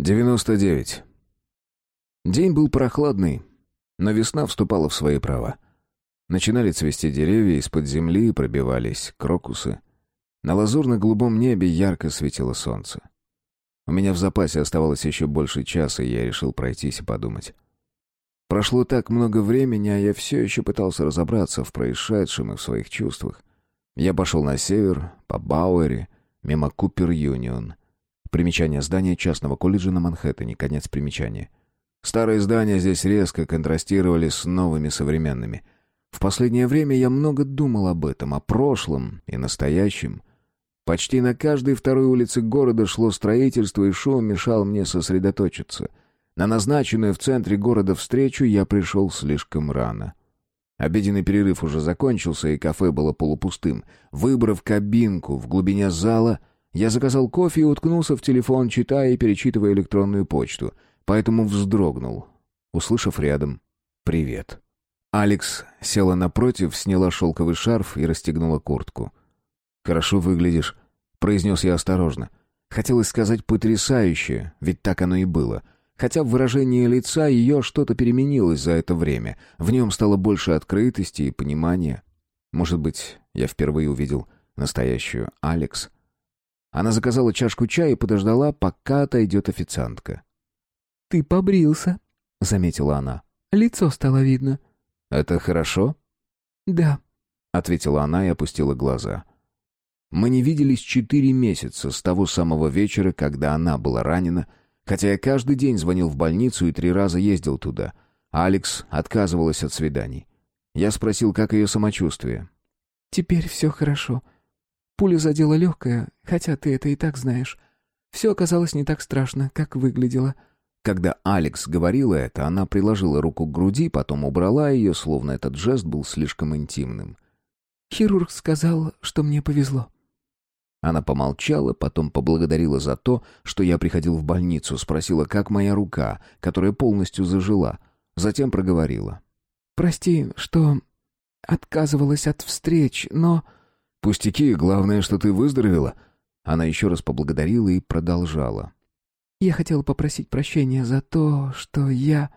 99. День был прохладный, но весна вступала в свои права. Начинали цвести деревья, из-под земли пробивались крокусы. На лазурно-голубом небе ярко светило солнце. У меня в запасе оставалось еще больше часа, и я решил пройтись и подумать. Прошло так много времени, а я все еще пытался разобраться в происшедшем и в своих чувствах. Я пошел на север, по Бауэре, мимо Купер-Юнион — Примечание здания частного колледжа на Манхэттене. Конец примечания. Старые здания здесь резко контрастировали с новыми современными. В последнее время я много думал об этом, о прошлом и настоящем. Почти на каждой второй улице города шло строительство, и шум мешал мне сосредоточиться. На назначенную в центре города встречу я пришел слишком рано. Обеденный перерыв уже закончился, и кафе было полупустым. Выбрав кабинку в глубине зала, я заказал кофе и уткнулся в телефон, читая и перечитывая электронную почту, поэтому вздрогнул, услышав рядом «Привет». Алекс села напротив, сняла шелковый шарф и расстегнула куртку. «Хорошо выглядишь», — произнес я осторожно. Хотелось сказать «потрясающе», ведь так оно и было. Хотя в выражении лица ее что-то переменилось за это время. В нем стало больше открытости и понимания. Может быть, я впервые увидел настоящую Алекс — она заказала чашку чая и подождала, пока отойдет официантка. «Ты побрился», — заметила она. «Лицо стало видно». «Это хорошо?» «Да», — ответила она и опустила глаза. Мы не виделись четыре месяца с того самого вечера, когда она была ранена, хотя я каждый день звонил в больницу и три раза ездил туда. Алекс отказывалась от свиданий. Я спросил, как ее самочувствие. «Теперь все хорошо», Пуля задела легкое, хотя ты это и так знаешь. Все оказалось не так страшно, как выглядело». Когда Алекс говорила это, она приложила руку к груди, потом убрала ее, словно этот жест был слишком интимным. «Хирург сказал, что мне повезло». Она помолчала, потом поблагодарила за то, что я приходил в больницу, спросила, как моя рука, которая полностью зажила. Затем проговорила. «Прости, что отказывалась от встреч, но...» «Пустяки, главное, что ты выздоровела». Она еще раз поблагодарила и продолжала. «Я хотела попросить прощения за то, что я...»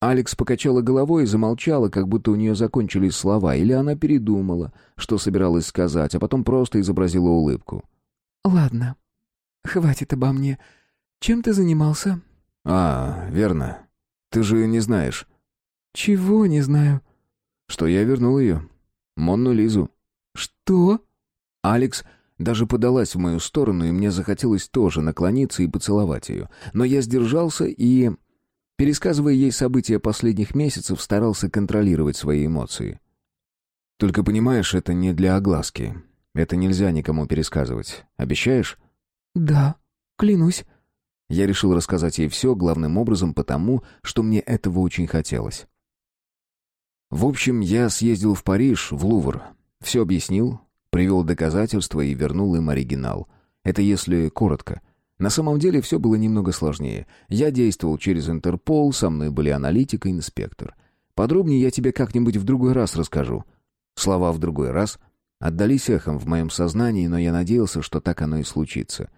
Алекс покачала головой и замолчала, как будто у нее закончились слова, или она передумала, что собиралась сказать, а потом просто изобразила улыбку. «Ладно, хватит обо мне. Чем ты занимался?» «А, верно. Ты же не знаешь». «Чего не знаю?» «Что я вернул ее. Монну Лизу». «Что?» Алекс даже подалась в мою сторону, и мне захотелось тоже наклониться и поцеловать ее. Но я сдержался и, пересказывая ей события последних месяцев, старался контролировать свои эмоции. «Только понимаешь, это не для огласки. Это нельзя никому пересказывать. Обещаешь?» «Да, клянусь». Я решил рассказать ей все, главным образом потому, что мне этого очень хотелось. В общем, я съездил в Париж, в Лувр, все объяснил, привел доказательства и вернул им оригинал. Это если коротко. На самом деле все было немного сложнее. Я действовал через Интерпол, со мной были аналитик и инспектор. Подробнее я тебе как-нибудь в другой раз расскажу. Слова «в другой раз» отдались эхом в моем сознании, но я надеялся, что так оно и случится.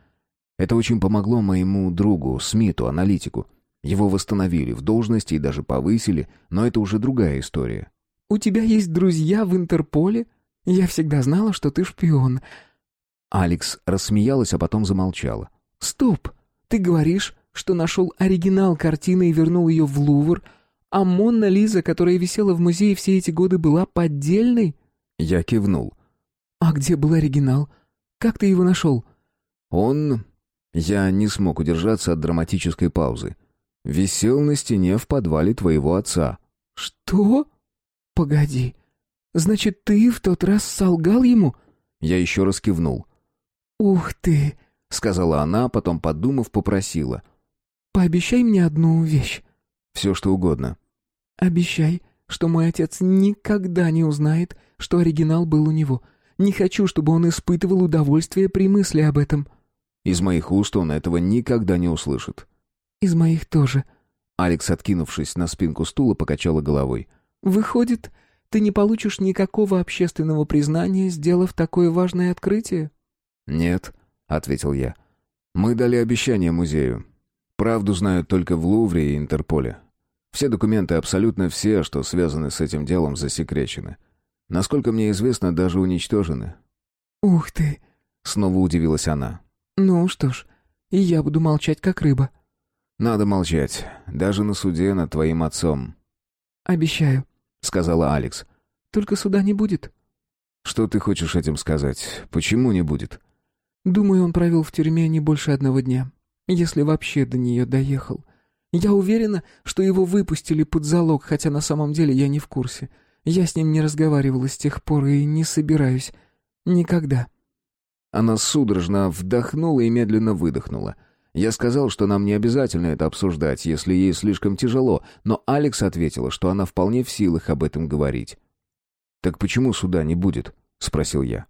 Это очень помогло моему другу, Смиту, аналитику. Его восстановили в должности и даже повысили, но это уже другая история. «У тебя есть друзья в Интерполе?» Я всегда знала, что ты шпион». Алекс рассмеялась, а потом замолчала. «Стоп! Ты говоришь, что нашел оригинал картины и вернул ее в Лувр, а Монна Лиза, которая висела в музее все эти годы, была поддельной?» Я кивнул. «А где был оригинал? Как ты его нашел?» «Он...» Я не смог удержаться от драматической паузы. «Висел на стене в подвале твоего отца». «Что? Погоди, Значит, ты в тот раз солгал ему?» Я еще раз кивнул. «Ух ты!» — сказала она, потом, подумав, попросила. «Пообещай мне одну вещь». «Все, что угодно». «Обещай, что мой отец никогда не узнает, что оригинал был у него. Не хочу, чтобы он испытывал удовольствие при мысли об этом». «Из моих уст он этого никогда не услышит». «Из моих тоже». Алекс, откинувшись на спинку стула, покачала головой. «Выходит, ты не получишь никакого общественного признания, сделав такое важное открытие?» «Нет», — ответил я. «Мы дали обещание музею. Правду знают только в Лувре и Интерполе. Все документы, абсолютно все, что связаны с этим делом, засекречены. Насколько мне известно, даже уничтожены. «Ух ты!» — снова удивилась она. «Ну что ж, и я буду молчать, как рыба». «Надо молчать, даже на суде над твоим отцом». «Обещаю», — сказала Алекс. «Только суда не будет». «Что ты хочешь этим сказать? Почему не будет?» «Думаю, он провел в тюрьме не больше одного дня, если вообще до нее доехал. Я уверена, что его выпустили под залог, хотя на самом деле я не в курсе. Я с ним не разговаривала с тех пор и не собираюсь. Никогда». Она судорожно вдохнула и медленно выдохнула. Я сказал, что нам не обязательно это обсуждать, если ей слишком тяжело, но Алекс ответила, что она вполне в силах об этом говорить. «Так почему суда не будет?» — спросил я.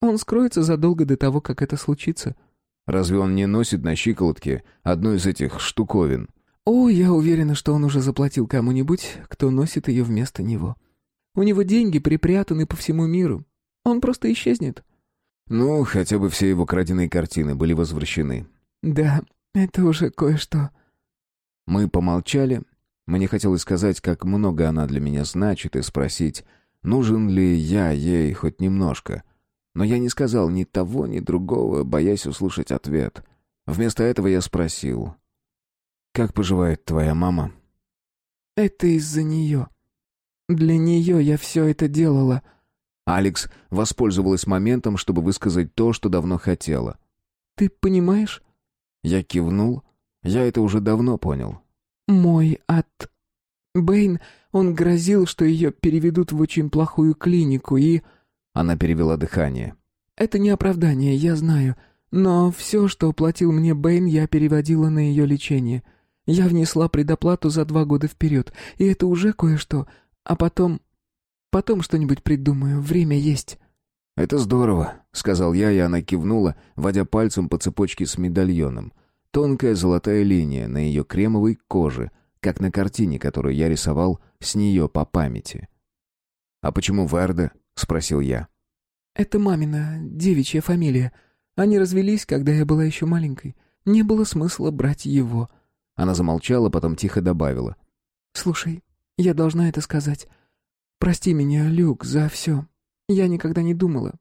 «Он скроется задолго до того, как это случится». «Разве он не носит на щиколотке одну из этих штуковин?» «О, я уверена, что он уже заплатил кому-нибудь, кто носит ее вместо него. У него деньги припрятаны по всему миру. Он просто исчезнет». «Ну, хотя бы все его краденые картины были возвращены». «Да, это уже кое-что». Мы помолчали. Мне хотелось сказать, как много она для меня значит, и спросить, нужен ли я ей хоть немножко. Но я не сказал ни того, ни другого, боясь услышать ответ. Вместо этого я спросил, «Как поживает твоя мама?» «Это из-за нее. Для нее я все это делала». Алекс воспользовалась моментом, чтобы высказать то, что давно хотела. «Ты понимаешь?» Я кивнул. Я это уже давно понял. «Мой от... Бэйн, он грозил, что ее переведут в очень плохую клинику, и...» Она перевела дыхание. «Это не оправдание, я знаю. Но все, что платил мне Бэйн, я переводила на ее лечение. Я внесла предоплату за два года вперед, и это уже кое-что. А потом... Потом что-нибудь придумаю, время есть». «Это здорово», — сказал я, и она кивнула, водя пальцем по цепочке с медальоном. Тонкая золотая линия на ее кремовой коже, как на картине, которую я рисовал с нее по памяти. «А почему Верда?» — спросил я. «Это мамина, девичья фамилия. Они развелись, когда я была еще маленькой. Не было смысла брать его». Она замолчала, потом тихо добавила. «Слушай, я должна это сказать. Прости меня, Люк, за все. Я никогда не думала.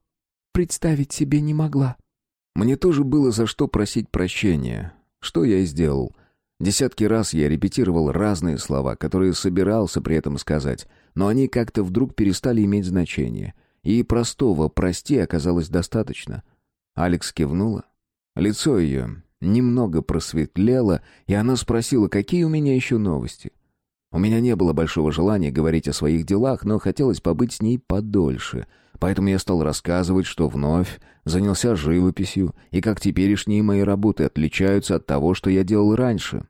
Представить себе не могла». Мне тоже было за что просить прощения. Что я и сделал. Десятки раз я репетировал разные слова, которые собирался при этом сказать, но они как-то вдруг перестали иметь значение. И простого «прости» оказалось достаточно. Алекс кивнула. Лицо ее немного просветлело, и она спросила, какие у меня еще новости. У меня не было большого желания говорить о своих делах, но хотелось побыть с ней подольше, поэтому я стал рассказывать, что вновь занялся живописью, и как теперешние мои работы отличаются от того, что я делал раньше.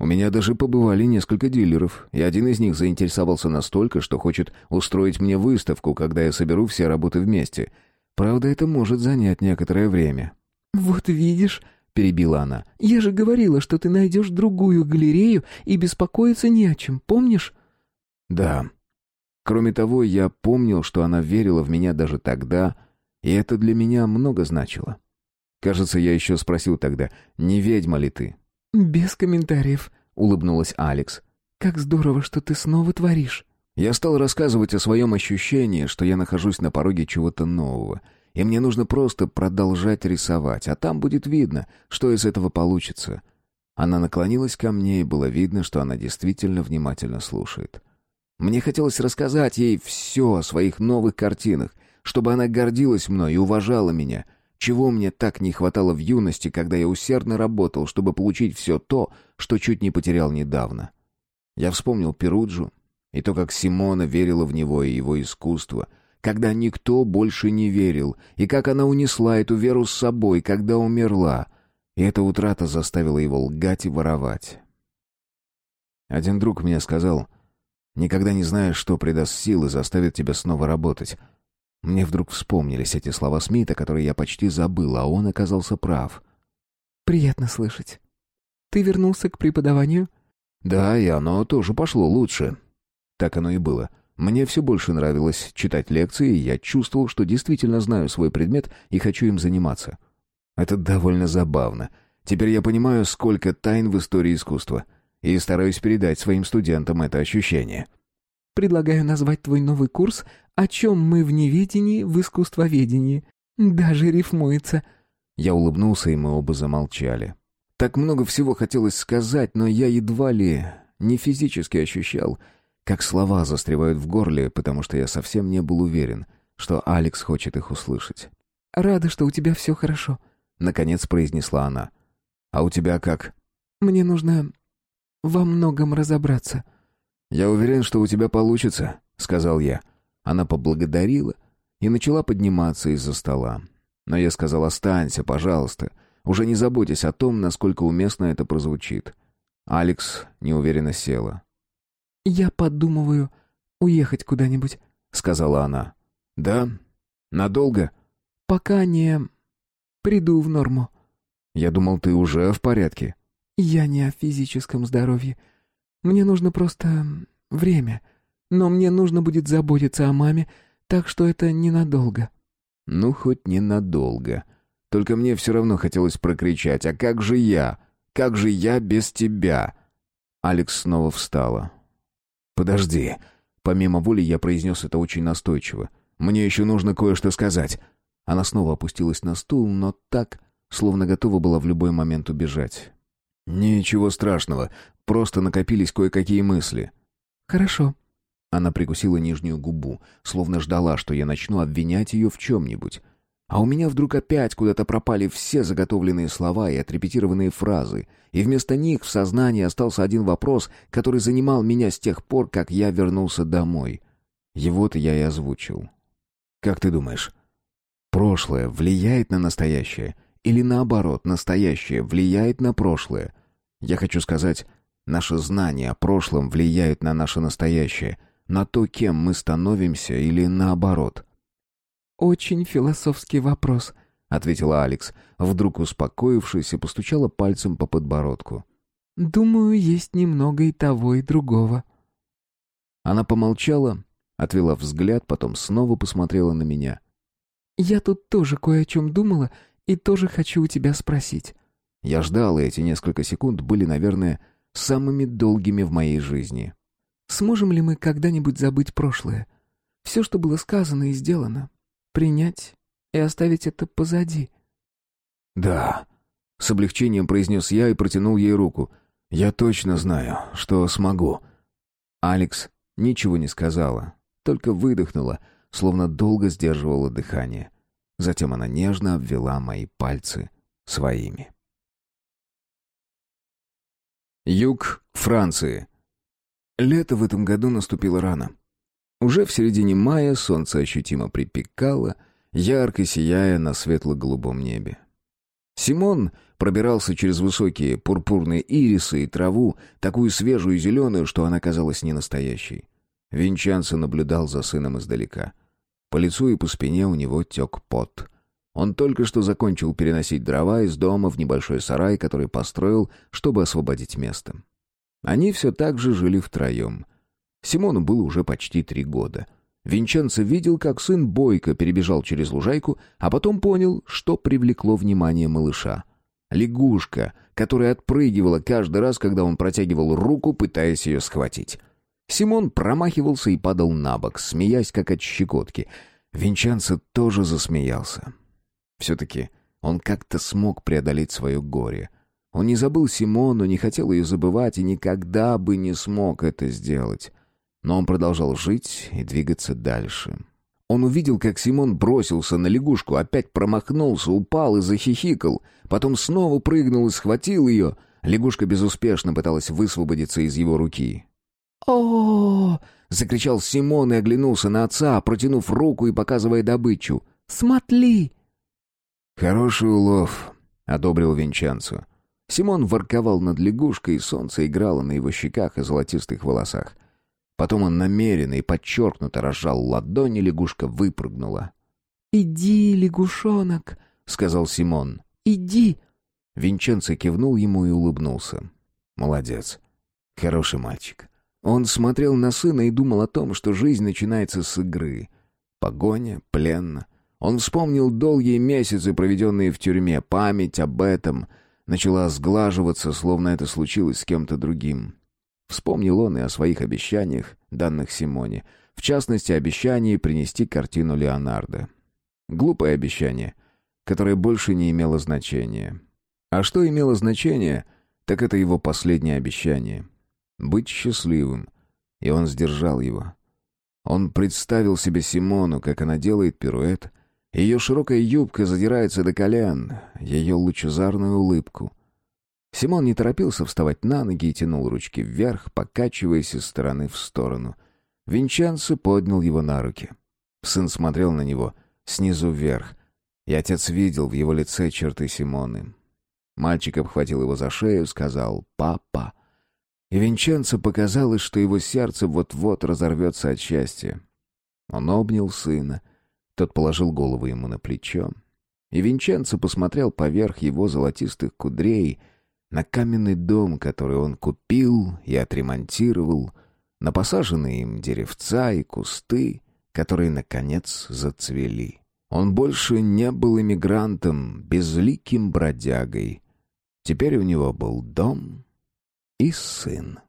У меня даже побывали несколько дилеров, и один из них заинтересовался настолько, что хочет устроить мне выставку, когда я соберу все работы вместе. Правда, это может занять некоторое время. «Вот видишь», — перебила она, — «я же говорила, что ты найдешь другую галерею и беспокоиться не о чем, помнишь?» «Да». Кроме того, я помнил, что она верила в меня даже тогда, и это для меня много значило. Кажется, я еще спросил тогда, не ведьма ли ты? «Без комментариев», — улыбнулась Алекс. «Как здорово, что ты снова творишь». Я стал рассказывать о своем ощущении, что я нахожусь на пороге чего-то нового, и мне нужно просто продолжать рисовать, а там будет видно, что из этого получится. Она наклонилась ко мне, и было видно, что она действительно внимательно слушает. Мне хотелось рассказать ей все о своих новых картинах, чтобы она гордилась мной и уважала меня — чего мне так не хватало в юности, когда я усердно работал, чтобы получить все то, что чуть не потерял недавно? Я вспомнил Перуджу и то, как Симона верила в него и его искусство, когда никто больше не верил, и как она унесла эту веру с собой, когда умерла, и эта утрата заставила его лгать и воровать. Один друг мне сказал, «Никогда не знаешь, что придаст силы, заставит тебя снова работать». Мне вдруг вспомнились эти слова Смита, которые я почти забыл, а он оказался прав. «Приятно слышать. Ты вернулся к преподаванию?» «Да, и оно тоже пошло лучше». Так оно и было. Мне все больше нравилось читать лекции, и я чувствовал, что действительно знаю свой предмет и хочу им заниматься. Это довольно забавно. Теперь я понимаю, сколько тайн в истории искусства, и стараюсь передать своим студентам это ощущение. Предлагаю назвать твой новый курс «О чем мы в неведении в искусствоведении». Даже рифмуется. Я улыбнулся, и мы оба замолчали. Так много всего хотелось сказать, но я едва ли не физически ощущал, как слова застревают в горле, потому что я совсем не был уверен, что Алекс хочет их услышать. «Рада, что у тебя все хорошо», — наконец произнесла она. «А у тебя как?» «Мне нужно во многом разобраться». «Я уверен, что у тебя получится», — сказал я. Она поблагодарила и начала подниматься из-за стола. Но я сказал «Останься, пожалуйста. Уже не заботьтесь о том, насколько уместно это прозвучит». Алекс неуверенно села. «Я подумываю уехать куда-нибудь», — сказала она. «Да? Надолго?» «Пока не приду в норму». «Я думал, ты уже в порядке». «Я не о физическом здоровье. Мне нужно просто время. Но мне нужно будет заботиться о маме, так что это ненадолго». «Ну, хоть ненадолго. Только мне все равно хотелось прокричать. А как же я? Как же я без тебя?» Алекс снова встала. «Подожди». Помимо воли я произнес это очень настойчиво. «Мне еще нужно кое-что сказать». Она снова опустилась на стул, но так, словно готова была в любой момент убежать. «Ничего страшного, просто накопились кое-какие мысли». «Хорошо». Она прикусила нижнюю губу, словно ждала, что я начну обвинять ее в чем-нибудь. А у меня вдруг опять куда-то пропали все заготовленные слова и отрепетированные фразы, и вместо них в сознании остался один вопрос, который занимал меня с тех пор, как я вернулся домой. Его-то я и озвучил. «Как ты думаешь, прошлое влияет на настоящее или наоборот, настоящее влияет на прошлое. Я хочу сказать, наше знание о прошлом влияет на наше настоящее, на то, кем мы становимся или наоборот. «Очень философский вопрос», — ответила Алекс, вдруг успокоившись и постучала пальцем по подбородку. «Думаю, есть немного и того, и другого». Она помолчала, отвела взгляд, потом снова посмотрела на меня. «Я тут тоже кое о чем думала и тоже хочу у тебя спросить». Я ждал, и эти несколько секунд были, наверное, самыми долгими в моей жизни. «Сможем ли мы когда-нибудь забыть прошлое? Все, что было сказано и сделано. Принять и оставить это позади?» «Да», — с облегчением произнес я и протянул ей руку. «Я точно знаю, что смогу». Алекс ничего не сказала, только выдохнула, словно долго сдерживала дыхание. Затем она нежно обвела мои пальцы своими. Юг Франции. Лето в этом году наступило рано. Уже в середине мая солнце ощутимо припекало, ярко сияя на светло-голубом небе. Симон пробирался через высокие пурпурные ирисы и траву, такую свежую и зеленую, что она казалась ненастоящей. Винчанцо наблюдал за сыном издалека. По лицу и по спине у него тек пот. Он только что закончил переносить дрова из дома в небольшой сарай, который построил, чтобы освободить место. Они все так же жили втроем. Симону было уже почти три года. Винченцо видел, как сын бойко перебежал через лужайку, а потом понял, что привлекло внимание малыша. Лягушка, которая отпрыгивала каждый раз, когда он протягивал руку, пытаясь ее схватить. Симон промахивался и падал на бок, смеясь как от щекотки. Винчанцо тоже засмеялся. Все-таки он как-то смог преодолеть свое горе. Он не забыл Симону, не хотел ее забывать и никогда бы не смог это сделать. Но он продолжал жить и двигаться дальше. Он увидел, как Симон бросился на лягушку, опять промахнулся, упал и захихикал. Потом снова прыгнул и схватил ее. Лягушка безуспешно пыталась высвободиться из его руки о закричал Симон и оглянулся на отца, протянув руку и показывая добычу. «Смотри!» «Хороший улов», — одобрил Винчанцо. Симон ворковал над лягушкой, и солнце играло на его щеках и золотистых волосах. Потом он намеренно и подчеркнуто разжал ладони, лягушка выпрыгнула. «Иди, лягушонок», — сказал Симон. «Иди». Винченцо кивнул ему и улыбнулся. «Молодец. Хороший мальчик. Он смотрел на сына и думал о том, что жизнь начинается с игры. Погоня, плен. Он вспомнил долгие месяцы, проведенные в тюрьме, память об этом. начала сглаживаться, словно это случилось с кем-то другим. Вспомнил он и о своих обещаниях, данных Симоне, в частности, обещании принести картину Леонардо. Глупое обещание, которое больше не имело значения. А что имело значение, так это его последнее обещание — быть счастливым, и он сдержал его. Он представил себе Симону, как она делает пируэт, ее широкая юбка задирается до колен, ее лучезарную улыбку. Симон не торопился вставать на ноги и тянул ручки вверх, покачиваясь из стороны в сторону. Винченцо поднял его на руки. Сын смотрел на него снизу вверх, и отец видел в его лице черты Симоны. Мальчик обхватил его за шею, сказал «папа». И Винченцо показалось, что его сердце вот-вот разорвется от счастья. Он обнял сына — тот положил голову ему на плечо. И Винченцо посмотрел поверх его золотистых кудрей на каменный дом, который он купил и отремонтировал, на посаженные им деревца и кусты, которые, наконец, зацвели. Он больше не был иммигрантом, безликим бродягой. Теперь у него был дом и сын.